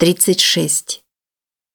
36.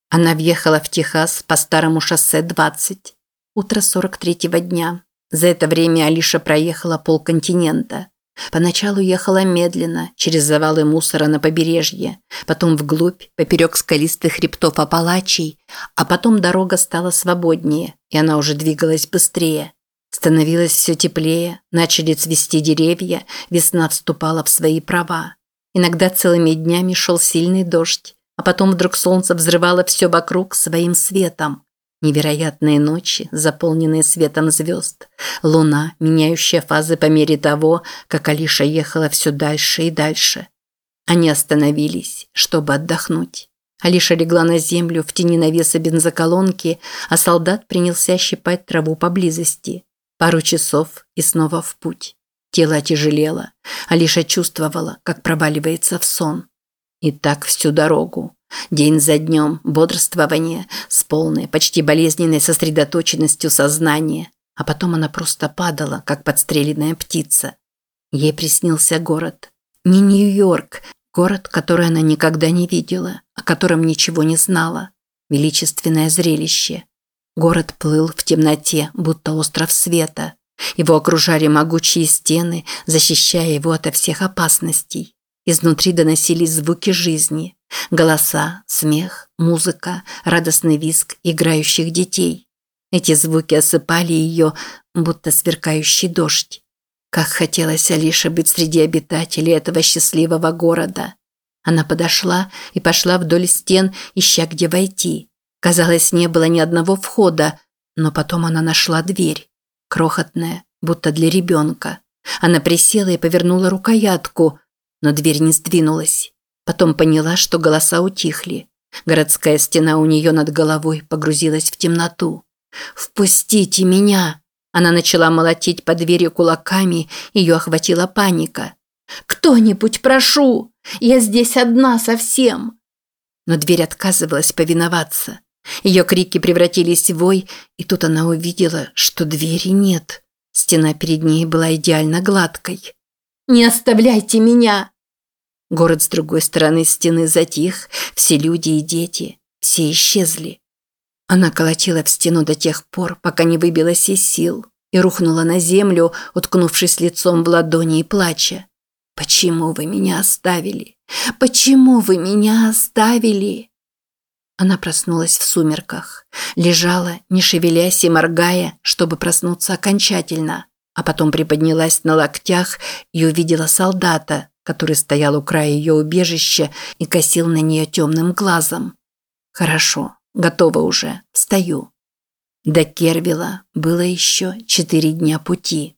Она въехала в Техас по старому шоссе 20. Утро 43-го дня. За это время Алиша проехала полконтинента. Поначалу ехала медленно, через завалы мусора на побережье, потом вглубь, поперек скалистых хребтов Апалачей, а потом дорога стала свободнее, и она уже двигалась быстрее. Становилось все теплее, начали цвести деревья, весна вступала в свои права. Иногда целыми днями шел сильный дождь, а потом вдруг солнце взрывало все вокруг своим светом. Невероятные ночи, заполненные светом звезд. Луна, меняющая фазы по мере того, как Алиша ехала все дальше и дальше. Они остановились, чтобы отдохнуть. Алиша легла на землю в тени навеса бензоколонки, а солдат принялся щипать траву поблизости. Пару часов и снова в путь. Тело отяжелело. Алиша чувствовала, как проваливается в сон. И так всю дорогу. День за днем, бодрствование, с полной, почти болезненной сосредоточенностью сознания. А потом она просто падала, как подстреленная птица. Ей приснился город. Не Нью-Йорк, город, который она никогда не видела, о котором ничего не знала. Величественное зрелище. Город плыл в темноте, будто остров света. Его окружали могучие стены, защищая его ото всех опасностей. Изнутри доносились звуки жизни. Голоса, смех, музыка, радостный визг играющих детей. Эти звуки осыпали ее, будто сверкающий дождь. Как хотелось Алише быть среди обитателей этого счастливого города. Она подошла и пошла вдоль стен, ища где войти. Казалось, не было ни одного входа, но потом она нашла дверь крохотная, будто для ребенка. Она присела и повернула рукоятку, но дверь не сдвинулась. Потом поняла, что голоса утихли. Городская стена у нее над головой погрузилась в темноту. «Впустите меня!» Она начала молотить по двери кулаками, ее охватила паника. «Кто-нибудь, прошу! Я здесь одна совсем!» Но дверь отказывалась повиноваться. Ее крики превратились в вой, и тут она увидела, что двери нет. Стена перед ней была идеально гладкой. «Не оставляйте меня!» Город с другой стороны стены затих, все люди и дети, все исчезли. Она колотила в стену до тех пор, пока не выбилась из сил, и рухнула на землю, уткнувшись лицом в ладони и плача. «Почему вы меня оставили? Почему вы меня оставили?» Она проснулась в сумерках, лежала, не шевелясь и моргая, чтобы проснуться окончательно, а потом приподнялась на локтях и увидела солдата, который стоял у края ее убежища и косил на нее темным глазом. «Хорошо, готова уже, встаю». До Кервила было еще четыре дня пути.